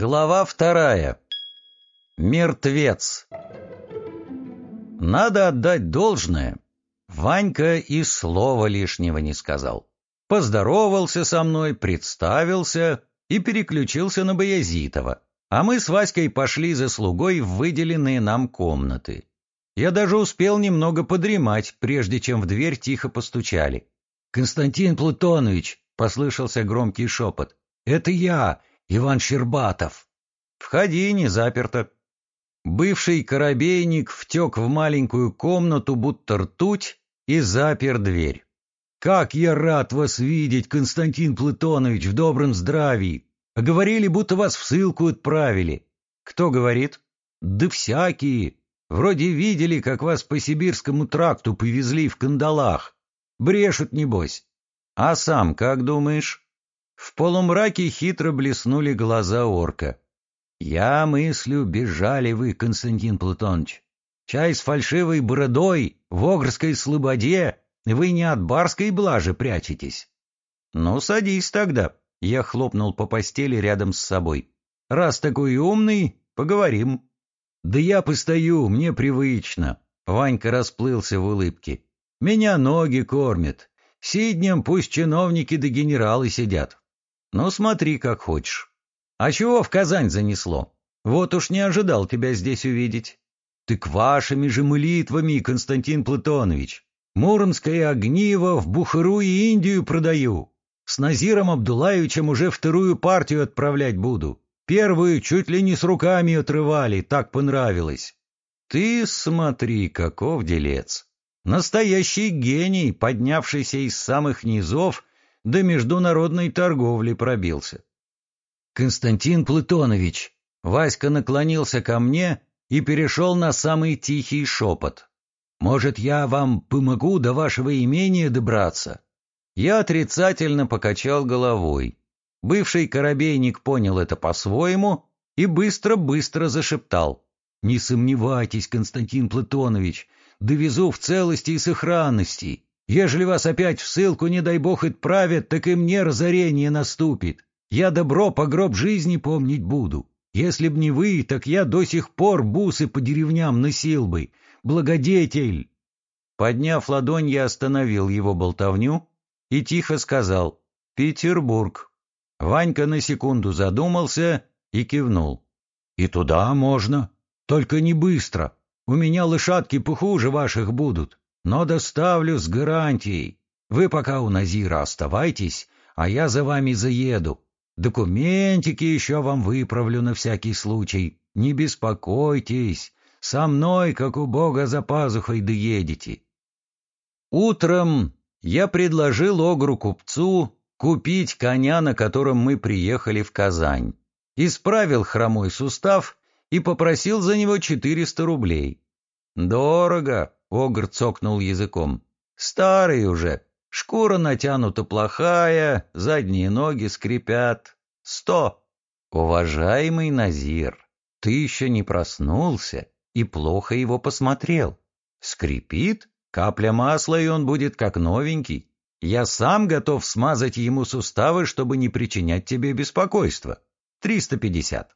Глава вторая. Мертвец. Надо отдать должное. Ванька и слова лишнего не сказал. Поздоровался со мной, представился и переключился на Боязитова. А мы с Васькой пошли за слугой в выделенные нам комнаты. Я даже успел немного подремать, прежде чем в дверь тихо постучали. «Константин Плутонович!» — послышался громкий шепот. «Это я, Иван Щербатов!» «Входи, не заперто!» Бывший корабейник втек в маленькую комнату, будто ртуть, и запер дверь. «Как я рад вас видеть, Константин Платонович, в добром здравии! Говорили, будто вас в ссылку отправили. Кто говорит? Да всякие. Вроде видели, как вас по сибирскому тракту повезли в кандалах. Брешут, небось. А сам как думаешь? В полумраке хитро блеснули глаза орка. Я мыслю, бежали вы, Константин Платонович. Чай с фальшивой бородой, в огрской слободе, вы не от барской блажи прячетесь. Ну, садись тогда. Я хлопнул по постели рядом с собой. «Раз такой умный, поговорим». «Да я постою, мне привычно». Ванька расплылся в улыбке. «Меня ноги кормят. Сиднем пусть чиновники да генералы сидят. Ну, смотри, как хочешь. А чего в Казань занесло? Вот уж не ожидал тебя здесь увидеть. Так вашими же молитвами, Константин Платонович. Муромское огниво в Бухару и Индию продаю. С Назиром Абдулаевичем уже вторую партию отправлять буду. Первую чуть ли не с руками отрывали, так понравилось. Ты смотри, каков делец. Настоящий гений, поднявшийся из самых низов, до международной торговли пробился. Константин Платонович, Васька наклонился ко мне и перешел на самый тихий шепот. Может, я вам помогу до вашего имения добраться? Я отрицательно покачал головой. Бывший корабейник понял это по-своему и быстро-быстро зашептал. «Не сомневайтесь, Константин Платонович, довезу в целости и сохранности. Ежели вас опять в ссылку, не дай бог, отправят, так и мне разорение наступит. Я добро по гроб жизни помнить буду. Если б не вы, так я до сих пор бусы по деревням носил бы. Благодетель!» Подняв ладонь, я остановил его болтовню и тихо сказал «Петербург». Ванька на секунду задумался и кивнул. «И туда можно, только не быстро. У меня лошадки похуже ваших будут, но доставлю с гарантией. Вы пока у Назира оставайтесь, а я за вами заеду. Документики еще вам выправлю на всякий случай. Не беспокойтесь, со мной, как у Бога, за пазухой доедете». Утром я предложил Огру-купцу купить коня, на котором мы приехали в Казань, исправил хромой сустав и попросил за него 400 рублей. «Дорого», — Огр цокнул языком, — «старый уже, шкура натянута плохая, задние ноги скрипят. Сто». «Уважаемый Назир, ты еще не проснулся и плохо его посмотрел. Скрипит? Капля масла, и он будет как новенький. Я сам готов смазать ему суставы, чтобы не причинять тебе беспокойства. Триста пятьдесят.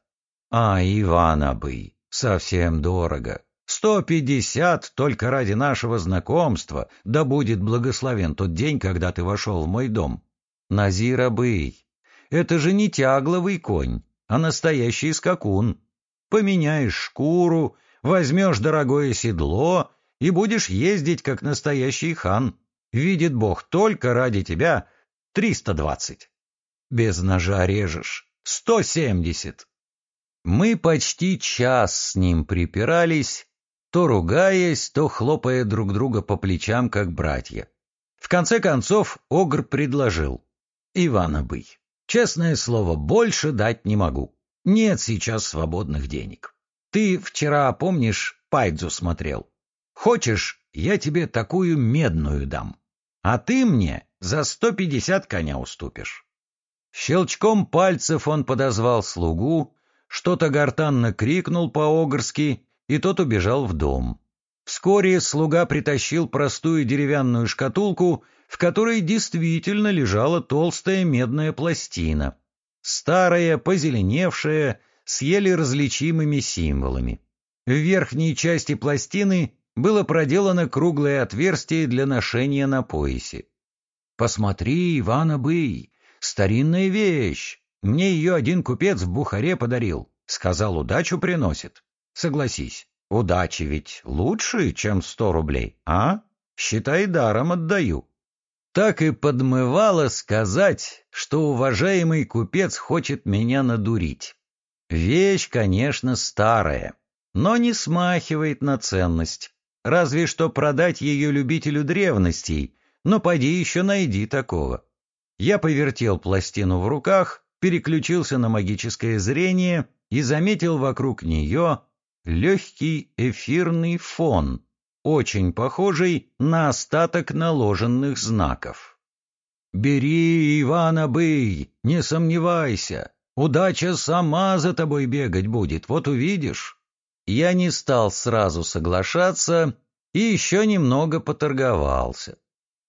А, Ивана бы, совсем дорого. Сто пятьдесят только ради нашего знакомства, да будет благословен тот день, когда ты вошел в мой дом. Назира Бый, это же не тягловый конь, а настоящий скакун. Поменяешь шкуру, возьмешь дорогое седло и будешь ездить, как настоящий хан. Видит Бог, только ради тебя триста двадцать. Без ножа режешь. Сто семьдесят. Мы почти час с ним припирались, то ругаясь, то хлопая друг друга по плечам, как братья. В конце концов Огр предложил. «Ивана бый, честное слово, больше дать не могу. Нет сейчас свободных денег. Ты вчера, помнишь, Пайдзу смотрел? Хочешь, я тебе такую медную дам, а ты мне за сто пятьдесят коня уступишь. Щелчком пальцев он подозвал слугу, что-то гортанно крикнул по-огрски, и тот убежал в дом. Вскоре слуга притащил простую деревянную шкатулку, в которой действительно лежала толстая медная пластина. Старая, позеленевшая, с еле различимыми символами. В верхней части пластины было проделано круглое отверстие для ношения на поясе. «Посмотри, Иван Абый, старинная вещь! Мне ее один купец в Бухаре подарил. Сказал, удачу приносит. Согласись, удачи ведь лучше, чем сто рублей, а? Считай, даром отдаю». Так и подмывало сказать, что уважаемый купец хочет меня надурить. Вещь, конечно, старая, но не смахивает на ценность. Разве что продать ее любителю древностей, но поди еще найди такого. Я повертел пластину в руках, переключился на магическое зрение и заметил вокруг нее легкий эфирный фон, очень похожий на остаток наложенных знаков. «Бери, Ивана, бый, не сомневайся, удача сама за тобой бегать будет, вот увидишь». Я не стал сразу соглашаться и еще немного поторговался.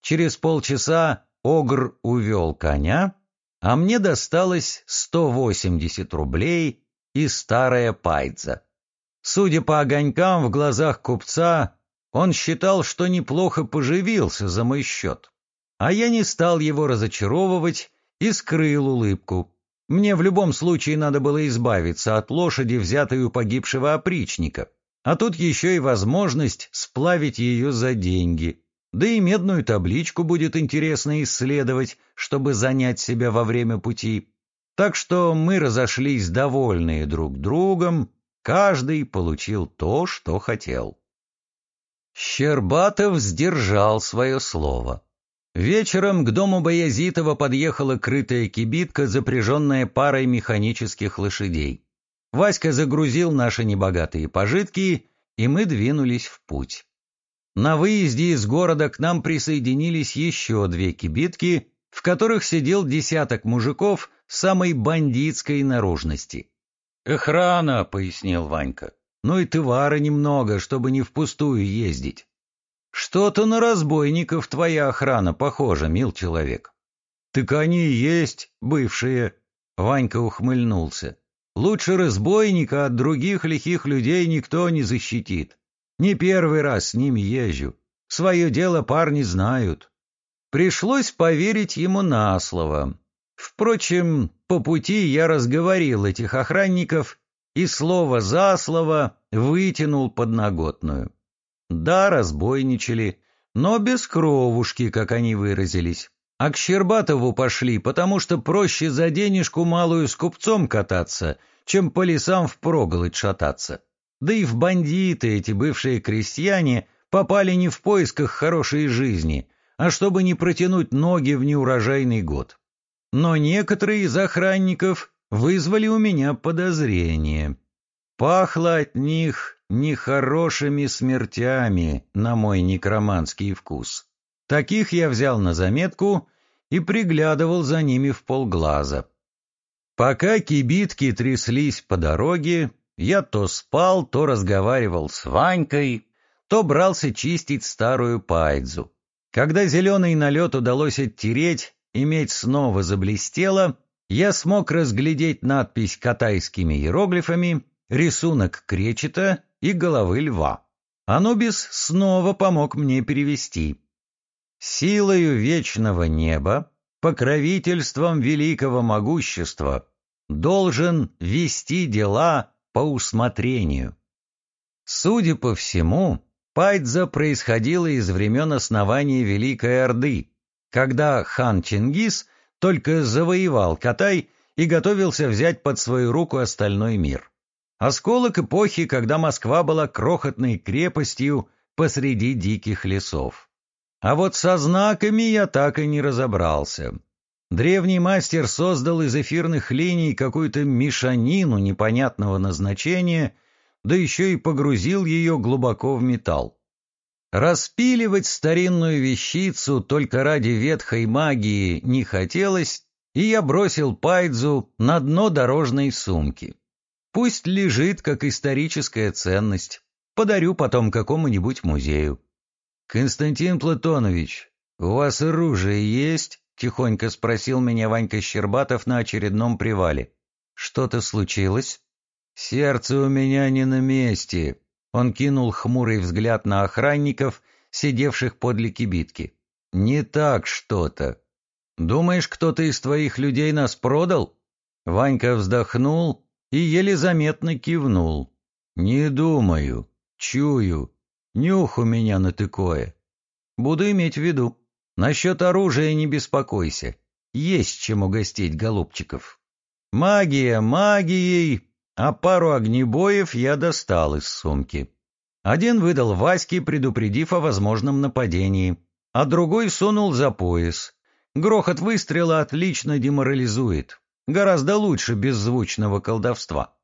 Через полчаса Огр увел коня, а мне досталось 180 рублей и старая пайдза. Судя по огонькам в глазах купца, он считал, что неплохо поживился за мой счет. А я не стал его разочаровывать и скрыл улыбку. Мне в любом случае надо было избавиться от лошади, взятой у погибшего опричника, а тут еще и возможность сплавить ее за деньги. Да и медную табличку будет интересно исследовать, чтобы занять себя во время пути. Так что мы разошлись довольные друг другом, каждый получил то, что хотел. Щербатов сдержал свое слово. Вечером к дому Боязитова подъехала крытая кибитка, запряженная парой механических лошадей. Васька загрузил наши небогатые пожитки, и мы двинулись в путь. На выезде из города к нам присоединились еще две кибитки, в которых сидел десяток мужиков самой бандитской наружности. «Охрана», — пояснил Ванька. «Ну и товара немного, чтобы не впустую ездить». «Что-то на разбойников твоя охрана похожа, мил человек». «Так они и есть, бывшие», — Ванька ухмыльнулся. «Лучше разбойника от других лихих людей никто не защитит. Не первый раз с ними езжу. Свое дело парни знают». Пришлось поверить ему на слово. Впрочем, по пути я разговорил этих охранников и слово за слово вытянул подноготную. Да, разбойничали, но без кровушки, как они выразились. А к Щербатову пошли, потому что проще за денежку малую с купцом кататься, чем по лесам впроголодь шататься. Да и в бандиты эти бывшие крестьяне попали не в поисках хорошей жизни, а чтобы не протянуть ноги в неурожайный год. Но некоторые из охранников вызвали у меня подозрение. Пахло от них нехорошими смертями на мой некроманский вкус. Таких я взял на заметку и приглядывал за ними в полглаза. Пока кибитки тряслись по дороге, я то спал, то разговаривал с Ванькой, то брался чистить старую пайдзу. Когда зеленый налет удалось оттереть, и медь снова заблестела, я смог разглядеть надпись катайскими иероглифами, рисунок кречета и головы льва. Анубис снова помог мне перевести. Силою вечного неба, покровительством великого могущества, должен вести дела по усмотрению. Судя по всему, Пайдза происходила из времен основания Великой Орды, когда хан Чингис только завоевал Катай и готовился взять под свою руку остальной мир. Осколок эпохи, когда Москва была крохотной крепостью посреди диких лесов. А вот со знаками я так и не разобрался. Древний мастер создал из эфирных линий какую-то мешанину непонятного назначения, да еще и погрузил ее глубоко в металл. Распиливать старинную вещицу только ради ветхой магии не хотелось, и я бросил пайдзу на дно дорожной сумки. Пусть лежит как историческая ценность. Подарю потом какому-нибудь музею. Константин Платонович, у вас оружие есть? Тихонько спросил меня Ванька Щербатов на очередном привале. Что-то случилось? Сердце у меня не на месте. Он кинул хмурый взгляд на охранников, сидевших подле кибитки. Не так что-то. Думаешь, кто-то из твоих людей нас продал? Ванька вздохнул и еле заметно кивнул. Не думаю. Чую. Нюх у меня на тыкое. Буду иметь в виду. Насчет оружия не беспокойся. Есть чем угостить голубчиков. Магия магией, а пару огнебоев я достал из сумки. Один выдал Ваське, предупредив о возможном нападении, а другой сунул за пояс. Грохот выстрела отлично деморализует. Гораздо лучше беззвучного колдовства.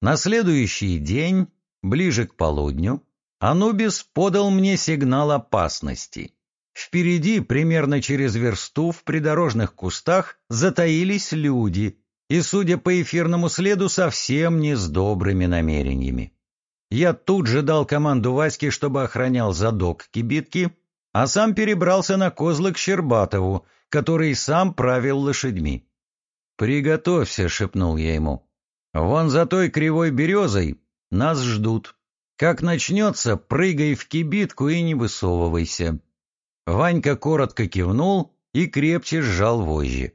На следующий день, ближе к полудню, Анубис подал мне сигнал опасности. Впереди, примерно через версту, в придорожных кустах, затаились люди, и, судя по эфирному следу, совсем не с добрыми намерениями. Я тут же дал команду Ваське, чтобы охранял задок кибитки, а сам перебрался на козлы к Щербатову, который сам правил лошадьми. «Приготовься», — шепнул я ему. «Вон за той кривой березой нас ждут. Как начнется, прыгай в кибитку и не высовывайся. Ванька коротко кивнул и крепче сжал вожжи.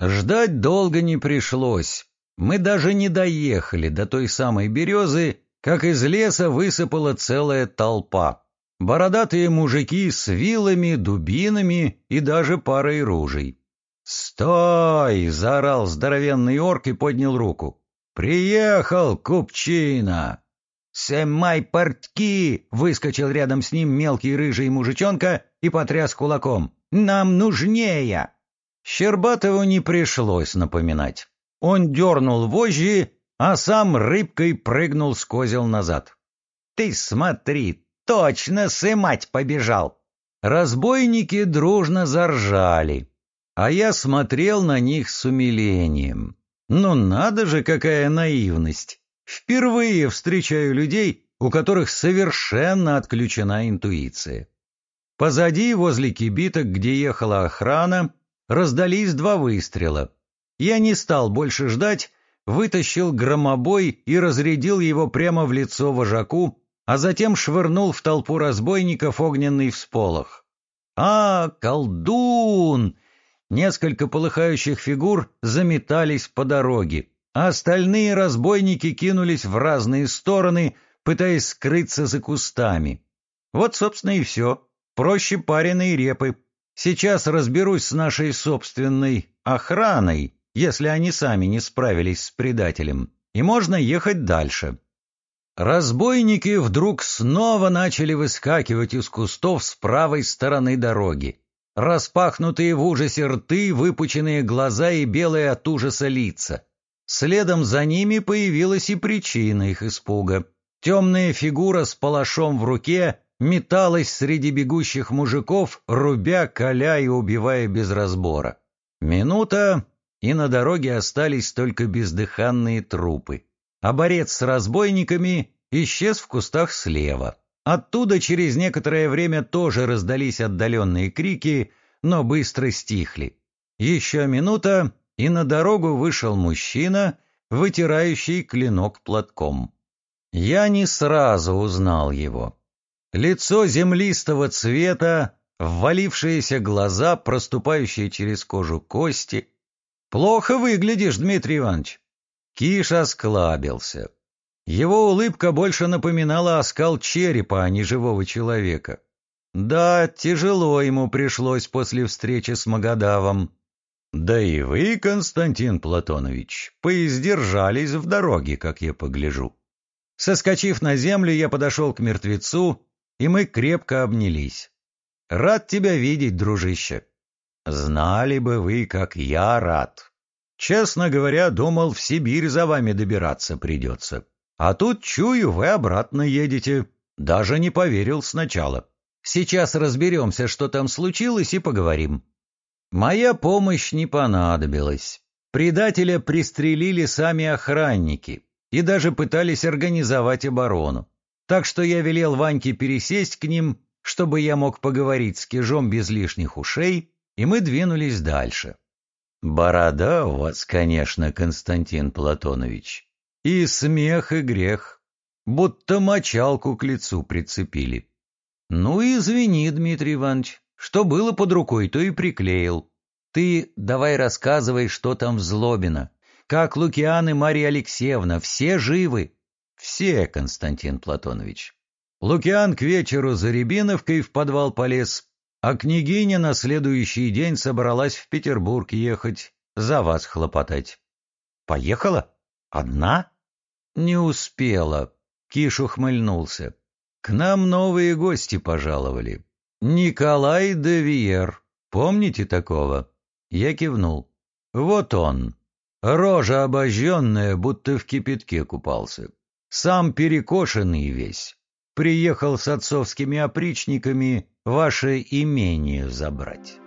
Ждать долго не пришлось. Мы даже не доехали до той самой березы, как из леса высыпала целая толпа. Бородатые мужики с вилами, дубинами и даже парой ружей. «Стой!» — заорал здоровенный орк и поднял руку. «Приехал, купчина!» «Сэмай портки!» — выскочил рядом с ним мелкий рыжий мужичонка и потряс кулаком. «Нам нужнее!» Щербатову не пришлось напоминать. Он дернул вожжи, а сам рыбкой прыгнул с козел назад. «Ты смотри, точно сымать побежал!» Разбойники дружно заржали, а я смотрел на них с умилением. Ну надо же, какая наивность! Впервые встречаю людей, у которых совершенно отключена интуиция. Позади, возле кибиток, где ехала охрана, раздались два выстрела. Я не стал больше ждать, вытащил громобой и разрядил его прямо в лицо вожаку, а затем швырнул в толпу разбойников огненный всполох. «А, колдун!» Несколько полыхающих фигур заметались по дороге а остальные разбойники кинулись в разные стороны, пытаясь скрыться за кустами. Вот, собственно, и все. Проще пареной репы. Сейчас разберусь с нашей собственной охраной, если они сами не справились с предателем, и можно ехать дальше. Разбойники вдруг снова начали выскакивать из кустов с правой стороны дороги. Распахнутые в ужасе рты, выпученные глаза и белые от ужаса лица. Следом за ними появилась и причина их испуга. Темная фигура с палашом в руке металась среди бегущих мужиков, рубя, коля и убивая без разбора. Минута, и на дороге остались только бездыханные трупы. А борец с разбойниками исчез в кустах слева. Оттуда через некоторое время тоже раздались отдаленные крики, но быстро стихли. Еще минута, и на дорогу вышел мужчина, вытирающий клинок платком. Я не сразу узнал его. Лицо землистого цвета, ввалившиеся глаза, проступающие через кожу кости. «Плохо выглядишь, Дмитрий Иванович!» Киш осклабился. Его улыбка больше напоминала оскал черепа, а не живого человека. Да, тяжело ему пришлось после встречи с Магадавом. Да и вы, Константин Платонович, поиздержались в дороге, как я погляжу. Соскочив на землю, я подошел к мертвецу, и мы крепко обнялись. Рад тебя видеть, дружище. Знали бы вы, как я рад. Честно говоря, думал, в Сибирь за вами добираться придется. А тут, чую, вы обратно едете. Даже не поверил сначала. Сейчас разберемся, что там случилось, и поговорим. Моя помощь не понадобилась. Предателя пристрелили сами охранники и даже пытались организовать оборону. Так что я велел Ваньке пересесть к ним, чтобы я мог поговорить с Кижом без лишних ушей, и мы двинулись дальше. «Борода у вас, конечно, Константин Платонович. И смех, и грех. Будто мочалку к лицу прицепили. Ну, извини, Дмитрий Иванович, что было под рукой, то и приклеил. Ты давай рассказывай, что там в Злобино. Как Лукиан и Марья Алексеевна, все живы? Все, Константин Платонович. Лукиан к вечеру за Рябиновкой в подвал полез, а княгиня на следующий день собралась в Петербург ехать, за вас хлопотать. Поехала? Одна? Не успела. Киш ухмыльнулся. К нам новые гости пожаловали. Николай де Виер. Помните такого? Я кивнул. Вот он. Рожа обожженная, будто в кипятке купался. Сам перекошенный весь. Приехал с отцовскими опричниками ваше имение забрать.